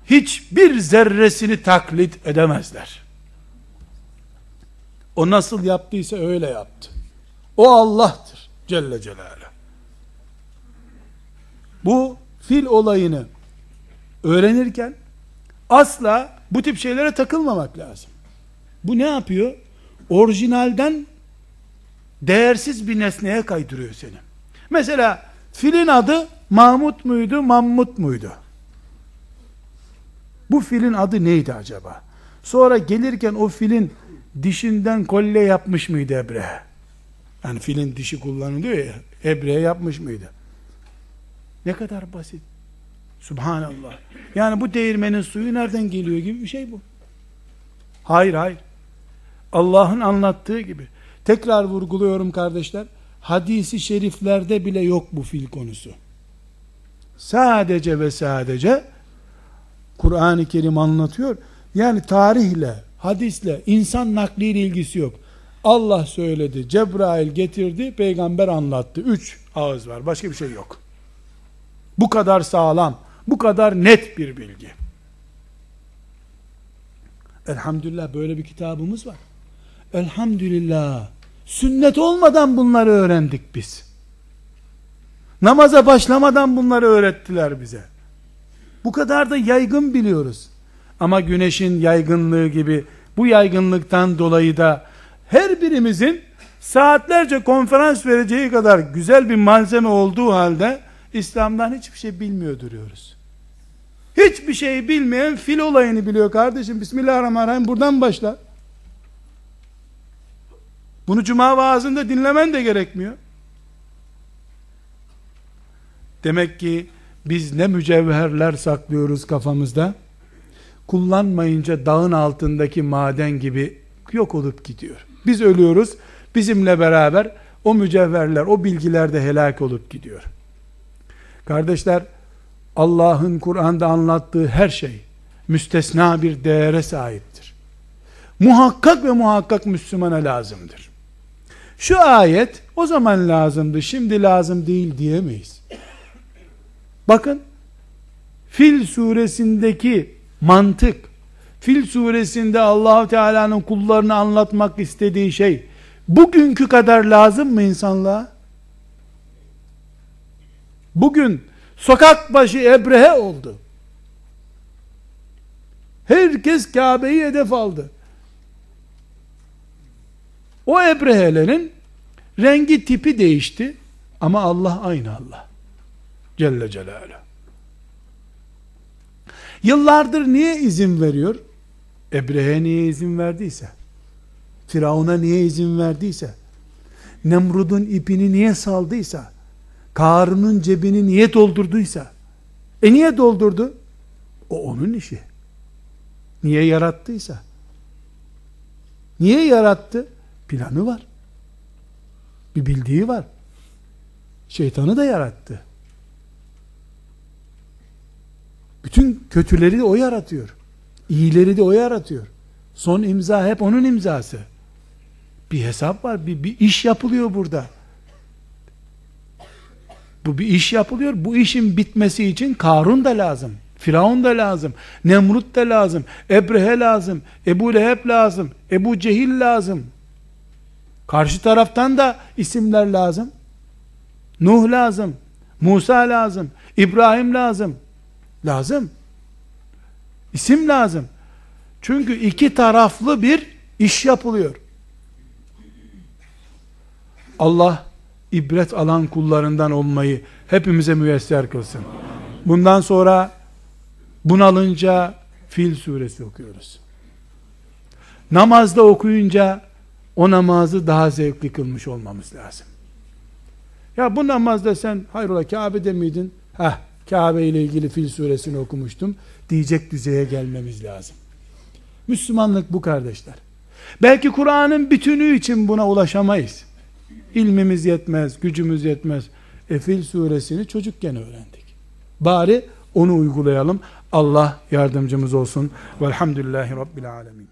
hiçbir zerresini taklit edemezler. O nasıl yaptıysa öyle yaptı. O Allah'tır Celle Celaluhu. Bu fil olayını öğrenirken asla bu tip şeylere takılmamak lazım. Bu ne yapıyor? Orijinalden değersiz bir nesneye kaydırıyor seni. Mesela filin adı Mahmut muydu, Mammut muydu? Bu filin adı neydi acaba? Sonra gelirken o filin dişinden kolye yapmış mıydı Ebrehe? Yani filin dişi kullanılıyor ya, Ebrehe yapmış mıydı? Ne kadar basit. Subhanallah. Yani bu değirmenin suyu nereden geliyor gibi bir şey bu. Hayır hayır. Allah'ın anlattığı gibi. Tekrar vurguluyorum kardeşler. Hadisi şeriflerde bile yok bu fil konusu. Sadece ve sadece Kur'an-ı Kerim anlatıyor. Yani tarihle, hadisle, insan nakliyle ilgisi yok. Allah söyledi, Cebrail getirdi, peygamber anlattı. Üç ağız var, başka bir şey yok. Bu kadar sağlam, bu kadar net bir bilgi. Elhamdülillah böyle bir kitabımız var. Elhamdülillah. Sünnet olmadan bunları öğrendik biz. Namaza başlamadan bunları öğrettiler bize. Bu kadar da yaygın biliyoruz. Ama güneşin yaygınlığı gibi bu yaygınlıktan dolayı da her birimizin saatlerce konferans vereceği kadar güzel bir malzeme olduğu halde İslam'dan hiçbir şey bilmiyor duruyoruz. Hiçbir şey bilmeyen fil olayını biliyor kardeşim. Bismillahirrahmanirrahim buradan başla. Bunu cuma vaazında dinlemen de gerekmiyor. Demek ki biz ne mücevherler saklıyoruz kafamızda. Kullanmayınca dağın altındaki maden gibi yok olup gidiyor. Biz ölüyoruz. Bizimle beraber o mücevherler, o bilgiler de helak olup gidiyor. Kardeşler, Allah'ın Kur'an'da anlattığı her şey müstesna bir değere sahiptir. Muhakkak ve muhakkak Müslümana lazımdır. Şu ayet o zaman lazımdı, şimdi lazım değil diyemeyiz. Bakın Fil suresindeki mantık, Fil suresinde Allahu Teala'nın kullarını anlatmak istediği şey bugünkü kadar lazım mı insanlığa? Bugün sokak başı Ebrehe oldu. Herkes Kabe'yi hedef aldı. O Ebrehelerin rengi tipi değişti ama Allah aynı Allah. Celle Celaluhu. Yıllardır niye izin veriyor? Ebrehe niye izin verdiyse, Firavun'a niye izin verdiyse, Nemrud'un ipini niye saldıysa, Karun'un cebini niye doldurduysa, e niye doldurdu? O onun işi. Niye yarattıysa. Niye yarattı? Planı var. Bir bildiği var. Şeytanı da yarattı. Bütün kötüleri de o yaratıyor. İyileri de o yaratıyor. Son imza hep onun imzası. Bir hesap var, bir, bir iş yapılıyor burada. Bu bir iş yapılıyor. Bu işin bitmesi için Karun da lazım. Firavun da lazım. Nemrut da lazım. Ebrehe lazım. Ebu Leheb lazım. Ebu Cehil lazım. Karşı taraftan da isimler lazım. Nuh lazım. Musa lazım. İbrahim lazım. Lazım. İsim lazım. Çünkü iki taraflı bir iş yapılıyor. Allah ibret alan kullarından olmayı hepimize müyesser kılsın. Bundan sonra bunalınca Fil suresi okuyoruz. Namazda okuyunca o namazı daha zevkli kılmış olmamız lazım. Ya bu namazda sen hayrola Kabe'de miydin? Heh, Kabe ile ilgili Fil suresini okumuştum diyecek düzeye gelmemiz lazım. Müslümanlık bu kardeşler. Belki Kur'an'ın bütünü için buna ulaşamayız. İlmimiz yetmez, gücümüz yetmez. E Fil suresini çocukken öğrendik. Bari onu uygulayalım. Allah yardımcımız olsun. Velhamdülillahi Rabbil Alemin.